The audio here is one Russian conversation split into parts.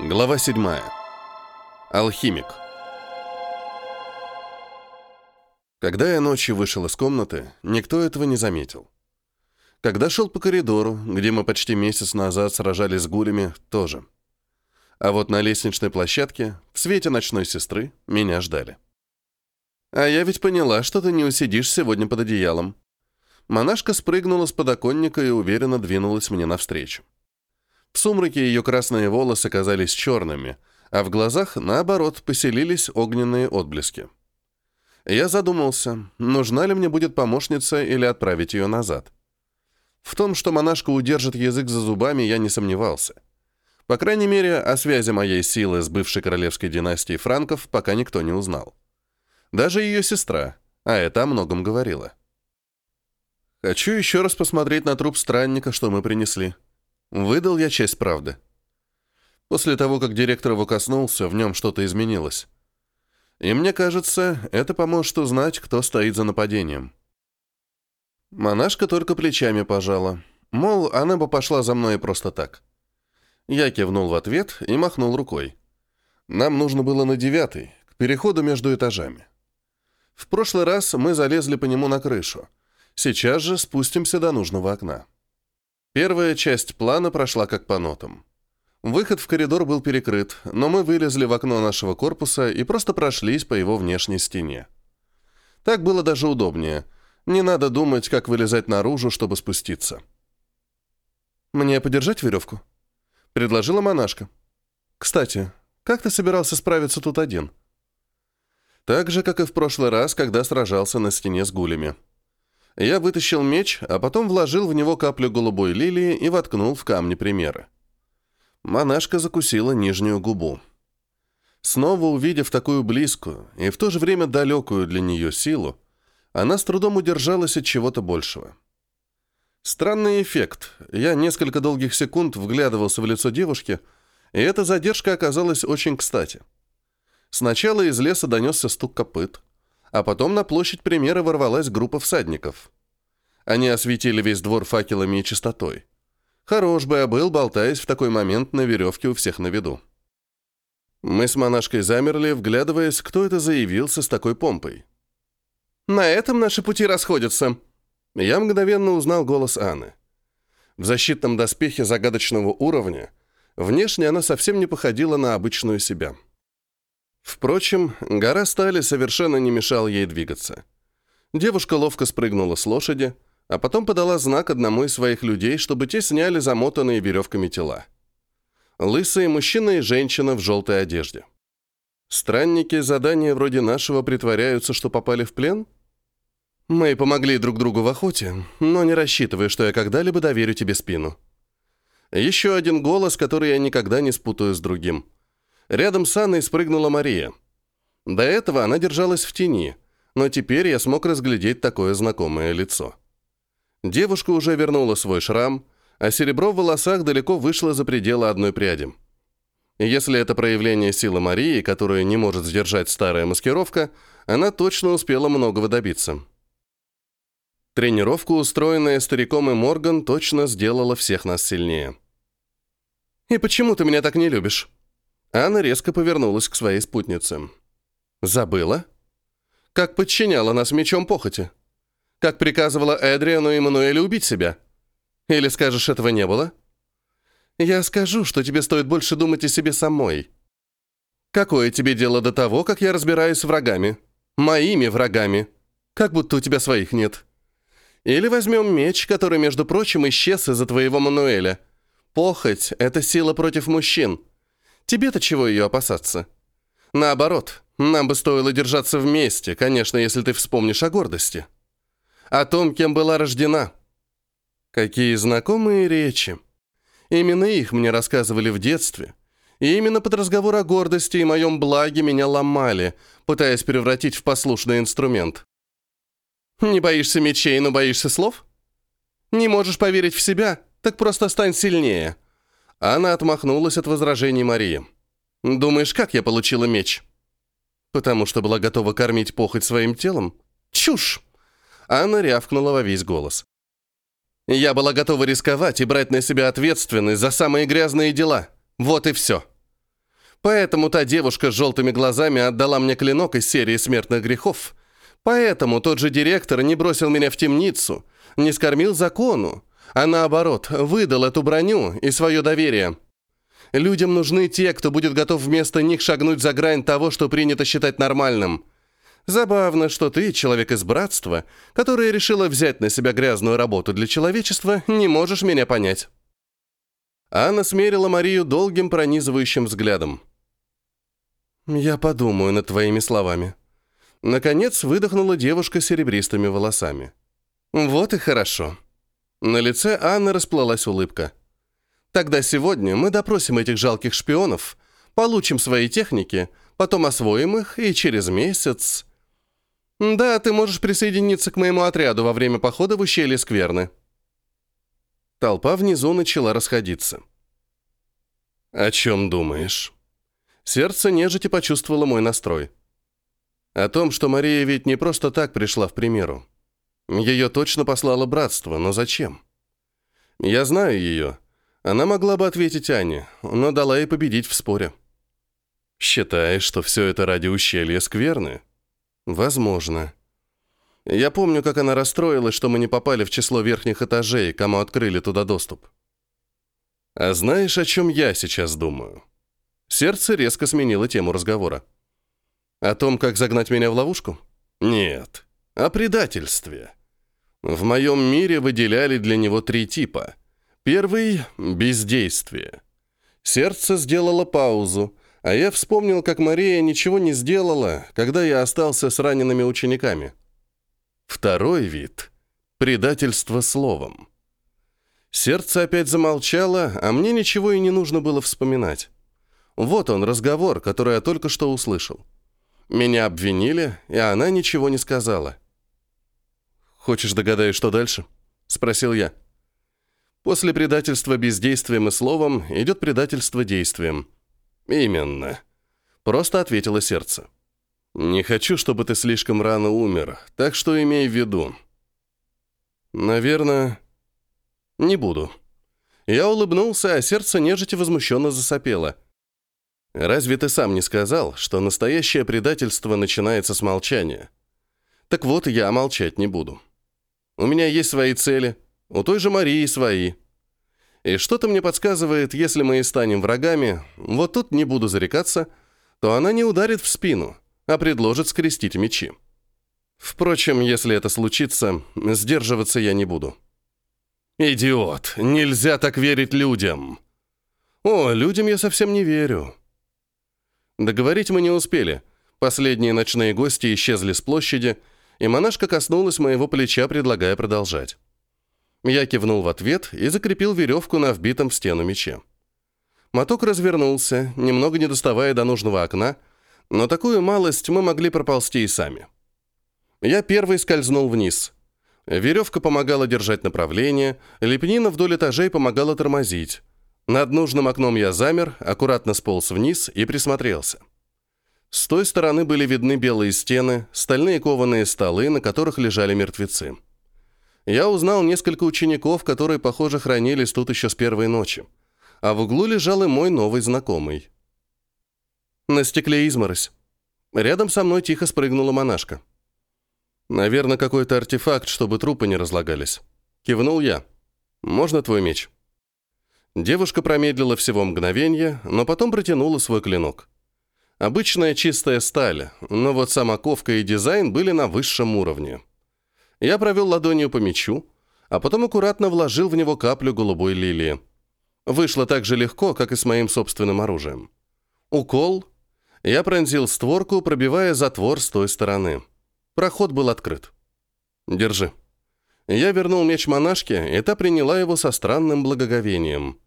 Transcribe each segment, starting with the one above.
Глава 7. Алхимик. Когда я ночью вышел из комнаты, никто этого не заметил. Когда шел по коридору, где мы почти месяц назад сражались с гулями, тоже. А вот на лестничной площадке, в свете ночной сестры, меня ждали. А я ведь поняла, что ты не усидишь сегодня под одеялом. Монашка спрыгнула с подоконника и уверенно двинулась мне навстречу. В сумраке ее красные волосы казались черными, а в глазах, наоборот, поселились огненные отблески. Я задумался, нужна ли мне будет помощница или отправить ее назад. В том, что монашка удержит язык за зубами, я не сомневался. По крайней мере, о связи моей силы с бывшей королевской династией франков пока никто не узнал. Даже ее сестра, а это о многом говорила. Хочу еще раз посмотреть на труп странника, что мы принесли. Выдал я часть правды. После того, как директор его коснулся, в нем что-то изменилось. И мне кажется, это поможет узнать, кто стоит за нападением. Монашка только плечами пожала. Мол, она бы пошла за мной просто так. Я кивнул в ответ и махнул рукой. Нам нужно было на девятый, к переходу между этажами. В прошлый раз мы залезли по нему на крышу. Сейчас же спустимся до нужного окна. Первая часть плана прошла как по нотам. Выход в коридор был перекрыт, но мы вылезли в окно нашего корпуса и просто прошлись по его внешней стене. Так было даже удобнее. Не надо думать, как вылезать наружу, чтобы спуститься. «Мне подержать веревку?» — предложила монашка. «Кстати, как ты собирался справиться тут один?» Так же, как и в прошлый раз, когда сражался на стене с гулями. Я вытащил меч, а потом вложил в него каплю голубой лилии и воткнул в камни примеры. Монашка закусила нижнюю губу. Снова увидев такую близкую и в то же время далекую для нее силу, она с трудом удержалась от чего-то большего. Странный эффект. Я несколько долгих секунд вглядывался в лицо девушки, и эта задержка оказалась очень кстати. Сначала из леса донесся стук копыт, а потом на площадь примера ворвалась группа всадников. Они осветили весь двор факелами и чистотой. Хорош бы я был, болтаясь в такой момент на веревке у всех на виду. Мы с монашкой замерли, вглядываясь, кто это заявился с такой помпой. «На этом наши пути расходятся». Я мгновенно узнал голос Анны. В защитном доспехе загадочного уровня внешне она совсем не походила на обычную себя. Впрочем, гора стали совершенно не мешал ей двигаться. Девушка ловко спрыгнула с лошади, а потом подала знак одному из своих людей, чтобы те сняли замотанные веревками тела. Лысые мужчина и женщина в желтой одежде. Странники задания вроде нашего притворяются, что попали в плен? Мы помогли друг другу в охоте, но не рассчитывая, что я когда-либо доверю тебе спину. Еще один голос, который я никогда не спутаю с другим – Рядом с Анной спрыгнула Мария. До этого она держалась в тени, но теперь я смог разглядеть такое знакомое лицо. Девушка уже вернула свой шрам, а серебро в волосах далеко вышло за пределы одной пряди. Если это проявление силы Марии, которую не может сдержать старая маскировка, она точно успела многого добиться. Тренировка, устроенная стариком и Морган, точно сделала всех нас сильнее. «И почему ты меня так не любишь?» Анна резко повернулась к своей спутнице. «Забыла? Как подчиняла нас мечом похоти? Как приказывала Эдриану и Мануэлю убить себя? Или скажешь, этого не было? Я скажу, что тебе стоит больше думать о себе самой. Какое тебе дело до того, как я разбираюсь с врагами? Моими врагами. Как будто у тебя своих нет. Или возьмем меч, который, между прочим, исчез из-за твоего Мануэля. Похоть — это сила против мужчин». Тебе-то чего ее опасаться? Наоборот, нам бы стоило держаться вместе, конечно, если ты вспомнишь о гордости. О том, кем была рождена. Какие знакомые речи. Именно их мне рассказывали в детстве. И именно под разговор о гордости и моем благе меня ломали, пытаясь превратить в послушный инструмент. Не боишься мечей, но боишься слов? Не можешь поверить в себя? Так просто стань сильнее. Она отмахнулась от возражений Марии. «Думаешь, как я получила меч?» «Потому что была готова кормить похоть своим телом?» «Чушь!» Анна рявкнула во весь голос. «Я была готова рисковать и брать на себя ответственность за самые грязные дела. Вот и все. Поэтому та девушка с желтыми глазами отдала мне клинок из серии смертных грехов. Поэтому тот же директор не бросил меня в темницу, не скормил закону, а наоборот, выдал эту броню и свое доверие. Людям нужны те, кто будет готов вместо них шагнуть за грань того, что принято считать нормальным. Забавно, что ты, человек из братства, которая решила взять на себя грязную работу для человечества, не можешь меня понять. Анна смерила Марию долгим пронизывающим взглядом. «Я подумаю над твоими словами». Наконец выдохнула девушка с серебристыми волосами. «Вот и хорошо». На лице Анны расплылась улыбка. «Тогда сегодня мы допросим этих жалких шпионов, получим свои техники, потом освоим их, и через месяц...» «Да, ты можешь присоединиться к моему отряду во время похода в ущелье Скверны». Толпа внизу начала расходиться. «О чем думаешь?» Сердце нежити почувствовало мой настрой. О том, что Мария ведь не просто так пришла в примеру. Ее точно послало братство, но зачем? Я знаю ее. Она могла бы ответить Ане, но дала ей победить в споре. Считаешь, что все это ради ущелья скверны? Возможно. Я помню, как она расстроилась, что мы не попали в число верхних этажей, кому открыли туда доступ. А знаешь, о чем я сейчас думаю? Сердце резко сменило тему разговора. О том, как загнать меня в ловушку? Нет. О предательстве. В моем мире выделяли для него три типа. Первый — бездействие. Сердце сделало паузу, а я вспомнил, как Мария ничего не сделала, когда я остался с ранеными учениками. Второй вид — предательство словом. Сердце опять замолчало, а мне ничего и не нужно было вспоминать. Вот он, разговор, который я только что услышал. Меня обвинили, и она ничего не сказала. «Хочешь догадаюсь, что дальше?» — спросил я. После предательства бездействием и словом идет предательство действием. «Именно», — просто ответило сердце. «Не хочу, чтобы ты слишком рано умер, так что имей в виду». «Наверное, не буду». Я улыбнулся, а сердце нежити возмущенно засопело — Разве ты сам не сказал, что настоящее предательство начинается с молчания? Так вот, я молчать не буду. У меня есть свои цели, у той же Марии свои. И что-то мне подсказывает, если мы и станем врагами, вот тут не буду зарекаться, то она не ударит в спину, а предложит скрестить мечи. Впрочем, если это случится, сдерживаться я не буду. «Идиот! Нельзя так верить людям!» «О, людям я совсем не верю. Договорить мы не успели. Последние ночные гости исчезли с площади, и монашка коснулась моего плеча, предлагая продолжать. Я кивнул в ответ и закрепил веревку на вбитом в стену мече. Моток развернулся, немного не доставая до нужного окна, но такую малость мы могли проползти и сами. Я первый скользнул вниз. Веревка помогала держать направление, лепнина вдоль этажей помогала тормозить. Над нужным окном я замер, аккуратно сполз вниз и присмотрелся. С той стороны были видны белые стены, стальные кованые столы, на которых лежали мертвецы. Я узнал несколько учеников, которые, похоже, хранились тут еще с первой ночи. А в углу лежал и мой новый знакомый. На стекле изморозь. Рядом со мной тихо спрыгнула монашка. Наверное, какой-то артефакт, чтобы трупы не разлагались. Кивнул я. «Можно твой меч?» Девушка промедлила всего мгновение, но потом протянула свой клинок. Обычная чистая сталь, но вот сама ковка и дизайн были на высшем уровне. Я провел ладонью по мечу, а потом аккуратно вложил в него каплю голубой лилии. Вышло так же легко, как и с моим собственным оружием. Укол. Я пронзил створку, пробивая затвор с той стороны. Проход был открыт. «Держи». Я вернул меч монашке, и та приняла его со странным благоговением.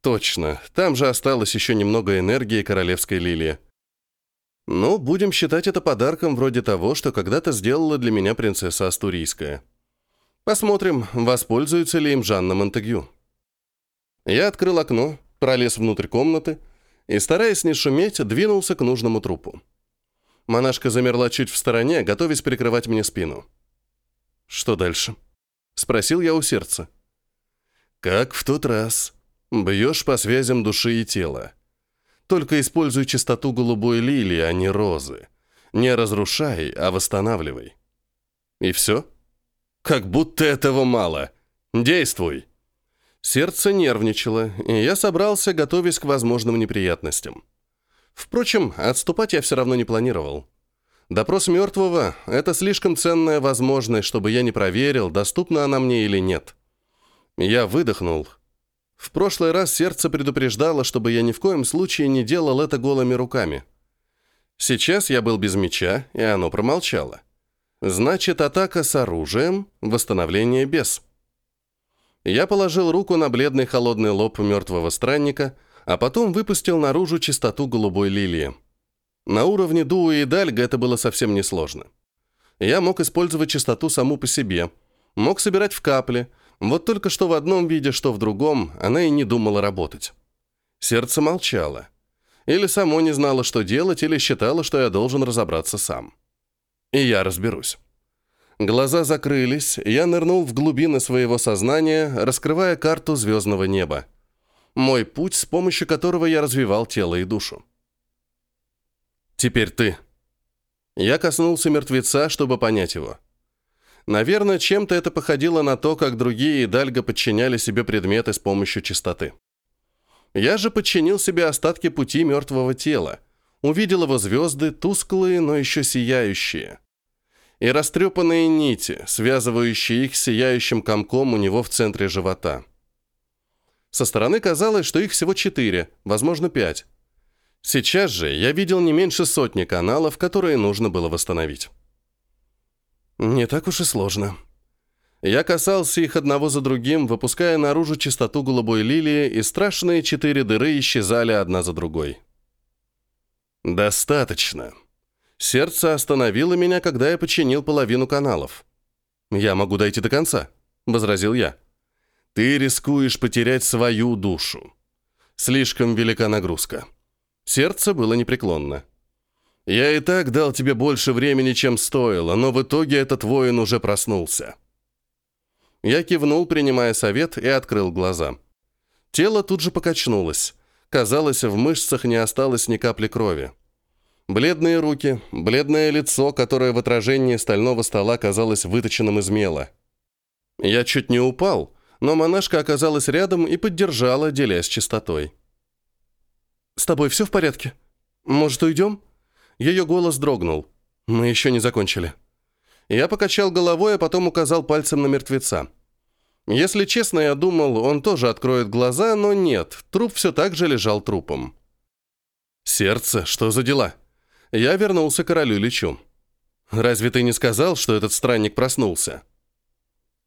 Точно, там же осталось еще немного энергии королевской лилии. Ну, будем считать это подарком вроде того, что когда-то сделала для меня принцесса Астурийская. Посмотрим, воспользуется ли им Жанна Монтегю. Я открыл окно, пролез внутрь комнаты и, стараясь не шуметь, двинулся к нужному трупу. Монашка замерла чуть в стороне, готовясь прикрывать мне спину. «Что дальше?» — спросил я у сердца. «Как в тот раз», Бьешь по связям души и тела. Только используй чистоту голубой лилии, а не розы. Не разрушай, а восстанавливай. И все? Как будто этого мало. Действуй. Сердце нервничало, и я собрался, готовясь к возможным неприятностям. Впрочем, отступать я все равно не планировал. Допрос мертвого — это слишком ценная возможность, чтобы я не проверил, доступна она мне или нет. Я выдохнул. В прошлый раз сердце предупреждало, чтобы я ни в коем случае не делал это голыми руками. Сейчас я был без меча, и оно промолчало. Значит, атака с оружием, восстановление без. Я положил руку на бледный холодный лоб мертвого странника, а потом выпустил наружу чистоту голубой лилии. На уровне Дуа и Дальга это было совсем несложно. Я мог использовать чистоту саму по себе, мог собирать в капли, вот только что в одном виде, что в другом, она и не думала работать. Сердце молчало. Или само не знало, что делать, или считало, что я должен разобраться сам. И я разберусь. Глаза закрылись, я нырнул в глубины своего сознания, раскрывая карту звездного неба. Мой путь, с помощью которого я развивал тело и душу. Теперь ты. Я коснулся мертвеца, чтобы понять его. Наверное, чем-то это походило на то, как другие Дальго подчиняли себе предметы с помощью чистоты. Я же подчинил себе остатки пути мертвого тела, увидел его звезды, тусклые, но еще сияющие. И растрепанные нити, связывающие их сияющим комком у него в центре живота. Со стороны казалось, что их всего четыре, возможно, пять. Сейчас же я видел не меньше сотни каналов, которые нужно было восстановить. Не так уж и сложно. Я касался их одного за другим, выпуская наружу чистоту голубой лилии, и страшные четыре дыры исчезали одна за другой. «Достаточно». Сердце остановило меня, когда я починил половину каналов. «Я могу дойти до конца», — возразил я. «Ты рискуешь потерять свою душу. Слишком велика нагрузка». Сердце было непреклонно. «Я и так дал тебе больше времени, чем стоило, но в итоге этот воин уже проснулся». Я кивнул, принимая совет, и открыл глаза. Тело тут же покачнулось. Казалось, в мышцах не осталось ни капли крови. Бледные руки, бледное лицо, которое в отражении стального стола казалось выточенным из мела. Я чуть не упал, но монашка оказалась рядом и поддержала, делясь чистотой. «С тобой все в порядке? Может, уйдем?» Ее голос дрогнул. «Мы еще не закончили». Я покачал головой, а потом указал пальцем на мертвеца. Если честно, я думал, он тоже откроет глаза, но нет, труп все так же лежал трупом. «Сердце, что за дела?» Я вернулся к королю Личу. «Разве ты не сказал, что этот странник проснулся?»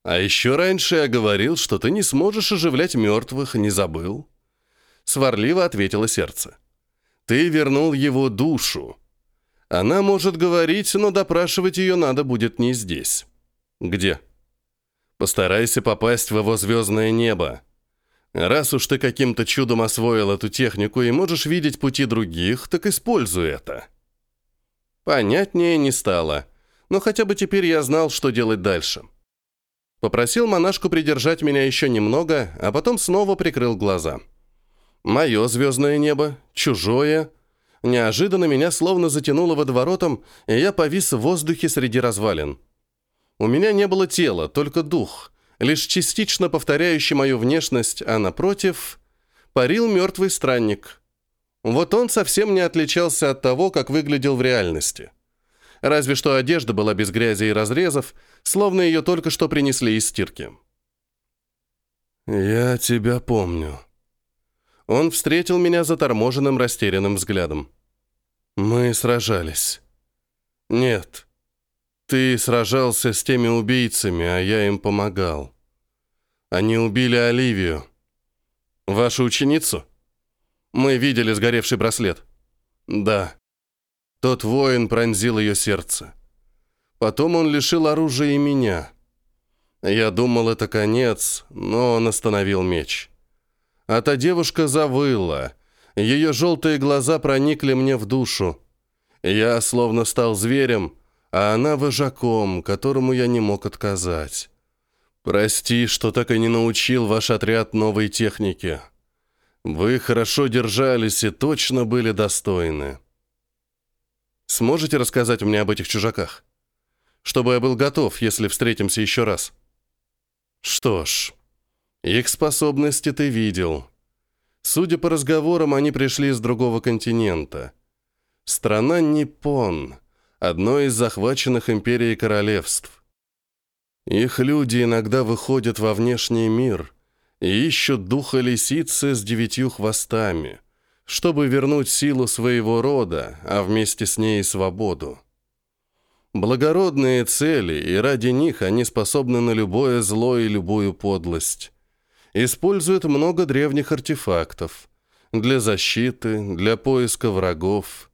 «А еще раньше я говорил, что ты не сможешь оживлять мертвых, не забыл?» сварливо ответило сердце. «Ты вернул его душу. Она может говорить, но допрашивать ее надо будет не здесь. Где? Постарайся попасть в его звездное небо. Раз уж ты каким-то чудом освоил эту технику и можешь видеть пути других, так используй это». Понятнее не стало, но хотя бы теперь я знал, что делать дальше. Попросил монашку придержать меня еще немного, а потом снова прикрыл глаза. Мое звездное небо, чужое. Неожиданно меня словно затянуло водоворотом, и я повис в воздухе среди развалин. У меня не было тела, только дух, лишь частично повторяющий мою внешность, а напротив парил мертвый странник. Вот он совсем не отличался от того, как выглядел в реальности. Разве что одежда была без грязи и разрезов, словно ее только что принесли из стирки. «Я тебя помню», он встретил меня заторможенным, растерянным взглядом. «Мы сражались». «Нет. Ты сражался с теми убийцами, а я им помогал. Они убили Оливию. Вашу ученицу? Мы видели сгоревший браслет. Да. Тот воин пронзил ее сердце. Потом он лишил оружия и меня. Я думал, это конец, но он остановил меч». А та девушка завыла. Ее желтые глаза проникли мне в душу. Я словно стал зверем, а она вожаком, которому я не мог отказать. Прости, что так и не научил ваш отряд новой технике. Вы хорошо держались и точно были достойны. Сможете рассказать мне об этих чужаках? Чтобы я был готов, если встретимся еще раз. Что ж, их способности ты видел. Судя по разговорам, они пришли из другого континента. Страна Ниппон, одно из захваченных империей королевств. Их люди иногда выходят во внешний мир и ищут духа лисицы с девятью хвостами, чтобы вернуть силу своего рода, а вместе с ней и свободу. Благородные цели, и ради них они способны на любое зло и любую подлость. Используют много древних артефактов для защиты, для поиска врагов.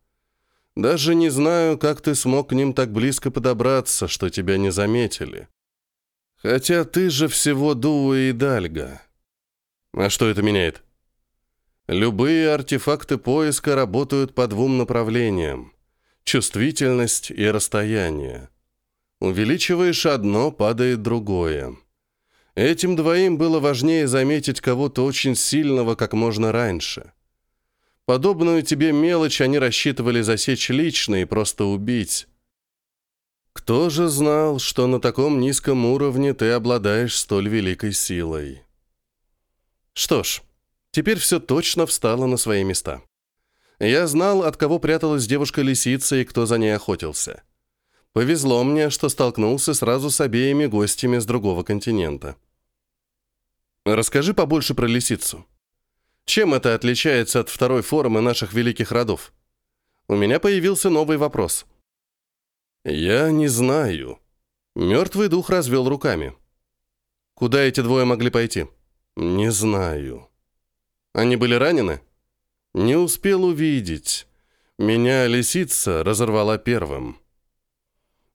Даже не знаю, как ты смог к ним так близко подобраться, что тебя не заметили. Хотя ты же всего Дуа и Дальга. А что это меняет? Любые артефакты поиска работают по двум направлениям. Чувствительность и расстояние. Увеличиваешь одно, падает другое. Этим двоим было важнее заметить кого-то очень сильного как можно раньше. Подобную тебе мелочь они рассчитывали засечь лично и просто убить. Кто же знал, что на таком низком уровне ты обладаешь столь великой силой? Что ж, теперь все точно встало на свои места. Я знал, от кого пряталась девушка-лисица и кто за ней охотился. Повезло мне, что столкнулся сразу с обеими гостями с другого континента. Расскажи побольше про лисицу. Чем это отличается от второй формы наших великих родов? У меня появился новый вопрос – «Я не знаю». Мертвый дух развел руками. «Куда эти двое могли пойти?» «Не знаю». «Они были ранены?» «Не успел увидеть. Меня лисица разорвала первым».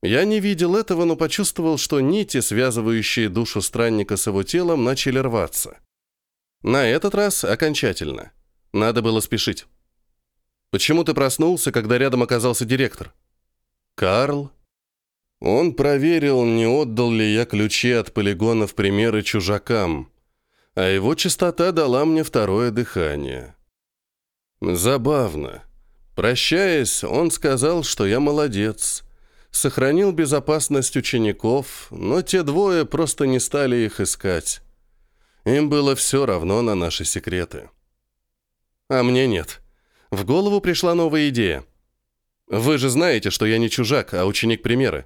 Я не видел этого, но почувствовал, что нити, связывающие душу странника с его телом, начали рваться. На этот раз окончательно. Надо было спешить. «Почему ты проснулся, когда рядом оказался директор?» Карл? Он проверил, не отдал ли я ключи от полигонов примеры чужакам, а его чистота дала мне второе дыхание. Забавно. Прощаясь, он сказал, что я молодец, сохранил безопасность учеников, но те двое просто не стали их искать. Им было все равно на наши секреты. А мне нет. В голову пришла новая идея. Вы же знаете, что я не чужак, а ученик примеры.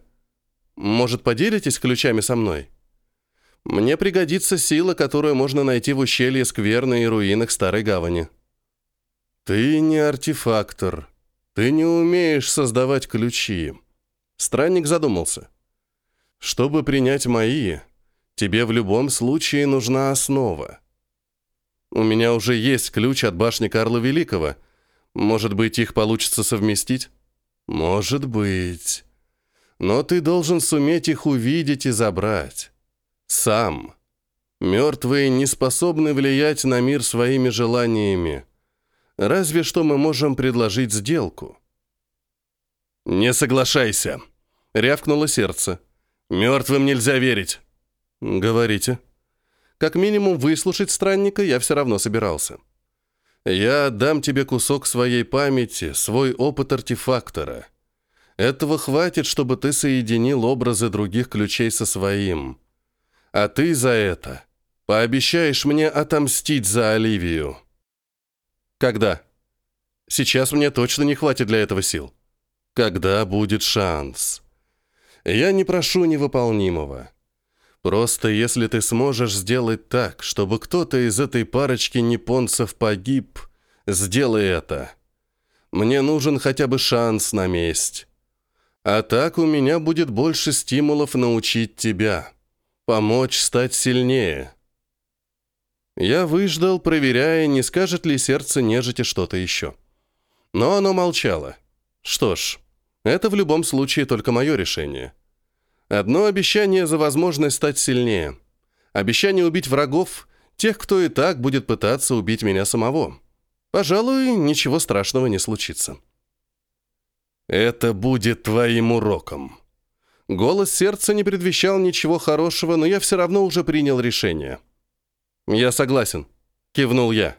Может, поделитесь ключами со мной? Мне пригодится сила, которую можно найти в ущелье скверны и руинах Старой Гавани. Ты не артефактор. Ты не умеешь создавать ключи. Странник задумался. Чтобы принять мои, тебе в любом случае нужна основа. У меня уже есть ключ от башни Карла Великого. Может быть, их получится совместить? «Может быть. Но ты должен суметь их увидеть и забрать. Сам. Мертвые не способны влиять на мир своими желаниями. Разве что мы можем предложить сделку». «Не соглашайся», — рявкнуло сердце. «Мертвым нельзя верить». «Говорите». Как минимум выслушать странника я все равно собирался. Я отдам тебе кусок своей памяти, свой опыт артефактора. Этого хватит, чтобы ты соединил образы других ключей со своим. А ты за это пообещаешь мне отомстить за Оливию. Когда? Сейчас мне точно не хватит для этого сил. Когда будет шанс? Я не прошу невыполнимого. Просто если ты сможешь сделать так, чтобы кто-то из этой парочки японцев погиб, сделай это. Мне нужен хотя бы шанс на месть. А так у меня будет больше стимулов научить тебя. Помочь стать сильнее. Я выждал, проверяя, не скажет ли сердце нежити что-то еще. Но оно молчало. Что ж, это в любом случае только мое решение. Одно обещание за возможность стать сильнее. Обещание убить врагов, тех, кто и так будет пытаться убить меня самого. Пожалуй, ничего страшного не случится. Это будет твоим уроком. Голос сердца не предвещал ничего хорошего, но я все равно уже принял решение. Я согласен, кивнул я.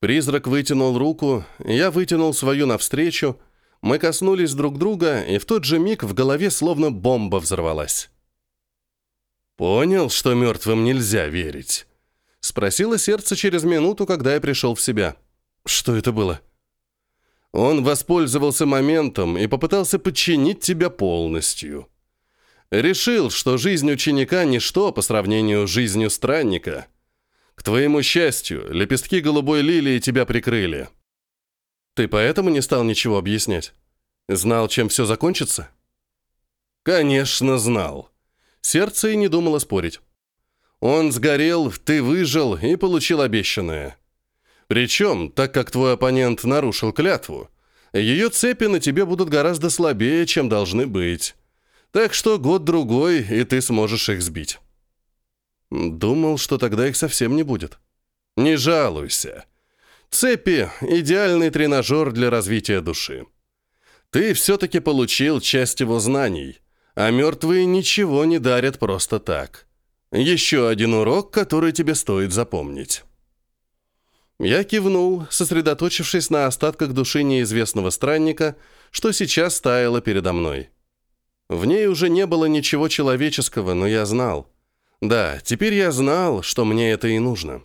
Призрак вытянул руку, я вытянул свою навстречу, мы коснулись друг друга, и в тот же миг в голове словно бомба взорвалась. «Понял, что мертвым нельзя верить?» — спросило сердце через минуту, когда я пришел в себя. «Что это было?» Он воспользовался моментом и попытался подчинить тебя полностью. Решил, что жизнь ученика – ничто по сравнению с жизнью странника. К твоему счастью, лепестки голубой лилии тебя прикрыли. Ты поэтому не стал ничего объяснять? Знал, чем все закончится? Конечно, знал. Сердце и не думало спорить. Он сгорел, ты выжил и получил обещанное. Причем, так как твой оппонент нарушил клятву, ее цепи на тебе будут гораздо слабее, чем должны быть. Так что год-другой, и ты сможешь их сбить. Думал, что тогда их совсем не будет. Не жалуйся. Цепи — идеальный тренажер для развития души. Ты все-таки получил часть его знаний, а мертвые ничего не дарят просто так. Еще один урок, который тебе стоит запомнить. Я кивнул, сосредоточившись на остатках души неизвестного странника, что сейчас таяло передо мной. В ней уже не было ничего человеческого, но я знал. Да, теперь я знал, что мне это и нужно.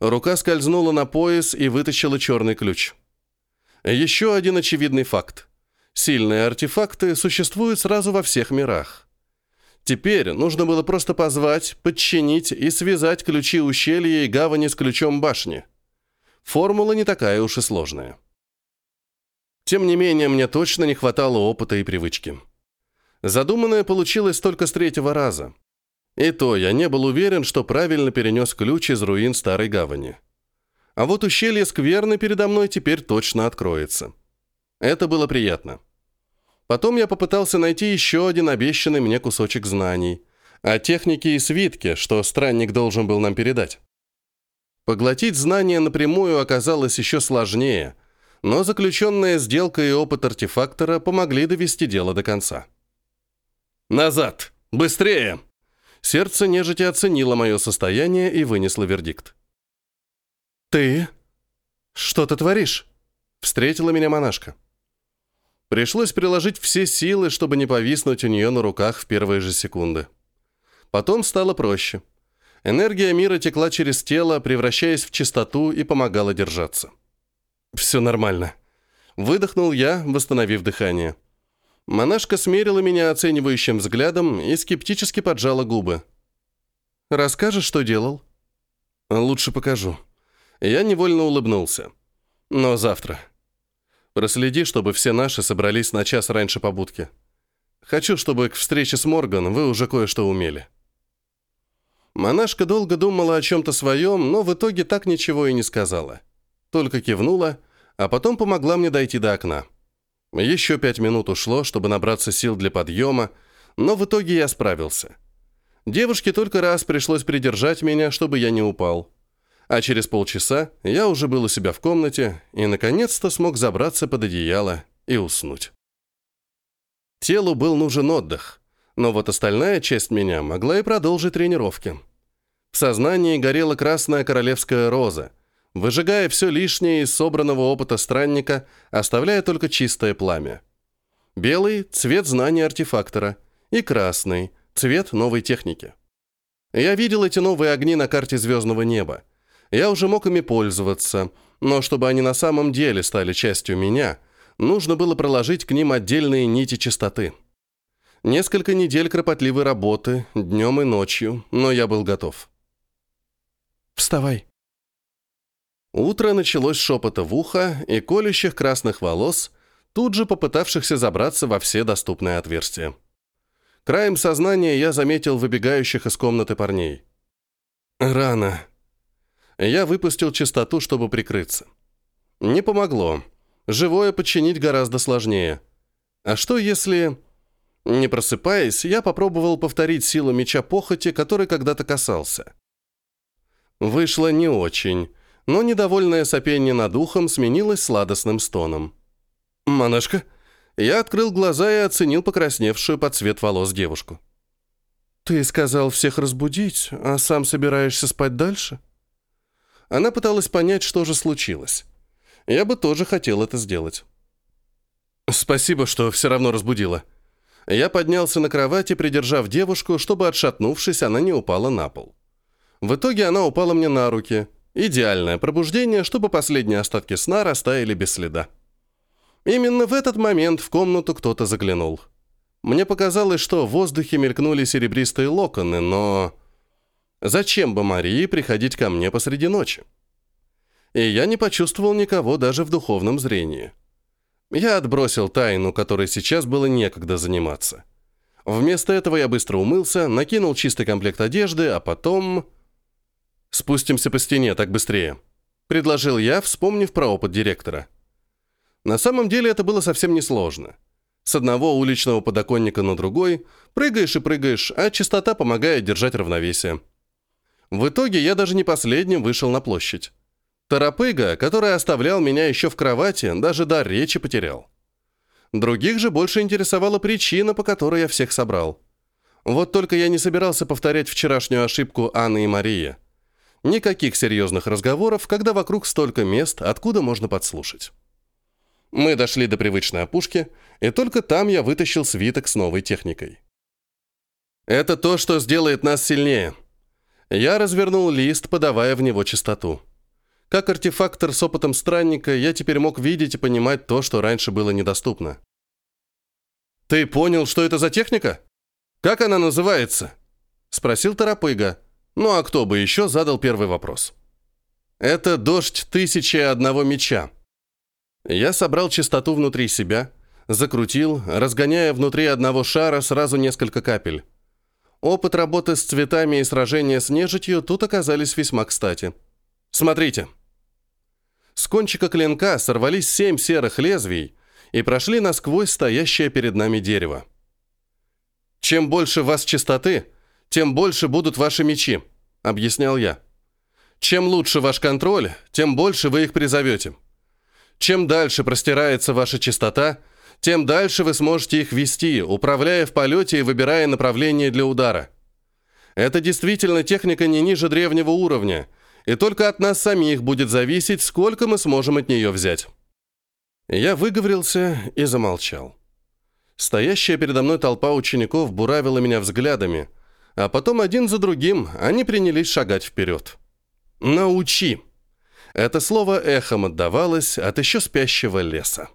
Рука скользнула на пояс и вытащила черный ключ. Еще один очевидный факт. Сильные артефакты существуют сразу во всех мирах. Теперь нужно было просто позвать, подчинить и связать ключи ущелья и гавани с ключом башни. Формула не такая уж и сложная. Тем не менее, мне точно не хватало опыта и привычки. Задуманное получилось только с третьего раза. И то я не был уверен, что правильно перенес ключ из руин Старой Гавани. А вот ущелье Скверны передо мной теперь точно откроется. Это было приятно. Потом я попытался найти еще один обещанный мне кусочек знаний о технике и свитке, что странник должен был нам передать. Поглотить знания напрямую оказалось еще сложнее, но заключенная сделка и опыт артефактора помогли довести дело до конца. «Назад! Быстрее!» Сердце нежити оценило мое состояние и вынесло вердикт. «Ты? Что ты творишь?» Встретила меня монашка. Пришлось приложить все силы, чтобы не повиснуть у нее на руках в первые же секунды. Потом стало проще – Энергия мира текла через тело, превращаясь в чистоту и помогала держаться. «Все нормально». Выдохнул я, восстановив дыхание. Монашка смерила меня оценивающим взглядом и скептически поджала губы. «Расскажешь, что делал?» «Лучше покажу». Я невольно улыбнулся. «Но завтра. Проследи, чтобы все наши собрались на час раньше побудки. Хочу, чтобы к встрече с Морган вы уже кое-что умели». Монашка долго думала о чем-то своем, но в итоге так ничего и не сказала. Только кивнула, а потом помогла мне дойти до окна. Еще пять минут ушло, чтобы набраться сил для подъема, но в итоге я справился. Девушке только раз пришлось придержать меня, чтобы я не упал. А через полчаса я уже был у себя в комнате и, наконец-то, смог забраться под одеяло и уснуть. Телу был нужен отдых, но вот остальная часть меня могла и продолжить тренировки. В сознании горела красная королевская роза, выжигая все лишнее из собранного опыта странника, оставляя только чистое пламя. Белый – цвет знания артефактора, и красный – цвет новой техники. Я видел эти новые огни на карте звездного неба. Я уже мог ими пользоваться, но чтобы они на самом деле стали частью меня, нужно было проложить к ним отдельные нити чистоты. Несколько недель кропотливой работы, днем и ночью, но я был готов. Вставай!» Утро началось с шепота в ухо и колющих красных волос, тут же попытавшихся забраться во все доступные отверстия. Краем сознания я заметил выбегающих из комнаты парней. Рано. Я выпустил чистоту, чтобы прикрыться. Не помогло. Живое подчинить гораздо сложнее. А что если... Не просыпаясь, я попробовал повторить силу меча похоти, который когда-то касался. Вышло не очень, но недовольное сопение над ухом сменилось сладостным стоном. «Монашка?» Я открыл глаза и оценил покрасневшую под цвет волос девушку. «Ты сказал всех разбудить, а сам собираешься спать дальше?» Она пыталась понять, что же случилось. Я бы тоже хотел это сделать. «Спасибо, что все равно разбудила». Я поднялся на кровати, придержав девушку, чтобы, отшатнувшись, она не упала на пол. В итоге она упала мне на руки. Идеальное пробуждение, чтобы последние остатки сна растаяли без следа. Именно в этот момент в комнату кто-то заглянул. Мне показалось, что в воздухе мелькнули серебристые локоны, но... Зачем бы Марии приходить ко мне посреди ночи? И я не почувствовал никого даже в духовном зрении. Я отбросил тайну, которой сейчас было некогда заниматься. Вместо этого я быстро умылся, накинул чистый комплект одежды, а потом... «Спустимся по стене, так быстрее», — предложил я, вспомнив про опыт директора. На самом деле это было совсем несложно. С одного уличного подоконника на другой прыгаешь и прыгаешь, а частота помогает держать равновесие. В итоге я даже не последним вышел на площадь. Торопыга, который оставлял меня еще в кровати, даже дар речи потерял. Других же больше интересовала причина, по которой я всех собрал. Вот только я не собирался повторять вчерашнюю ошибку Анны и Марии. Никаких серьезных разговоров, когда вокруг столько мест, откуда можно подслушать. Мы дошли до привычной опушки, и только там я вытащил свиток с новой техникой. Это то, что сделает нас сильнее. Я развернул лист, подавая в него частоту. Как артефактор с опытом странника, я теперь мог видеть и понимать то, что раньше было недоступно. «Ты понял, что это за техника? Как она называется?» Спросил Тарапыга. Ну а кто бы еще задал первый вопрос? «Это дождь тысячи одного меча». Я собрал частоту внутри себя, закрутил, разгоняя внутри одного шара сразу несколько капель. Опыт работы с цветами и сражения с нежитью тут оказались весьма кстати. Смотрите. С кончика клинка сорвались семь серых лезвий и прошли насквозь стоящее перед нами дерево. «Чем больше вас чистоты, тем больше будут ваши мечи», — объяснял я. «Чем лучше ваш контроль, тем больше вы их призовете. Чем дальше простирается ваша чистота, тем дальше вы сможете их вести, управляя в полете и выбирая направление для удара. Это действительно техника не ниже древнего уровня — и только от нас самих будет зависеть, сколько мы сможем от нее взять. Я выговорился и замолчал. Стоящая передо мной толпа учеников буравила меня взглядами, а потом один за другим они принялись шагать вперед. «Научи!» Это слово эхом отдавалось от еще спящего леса.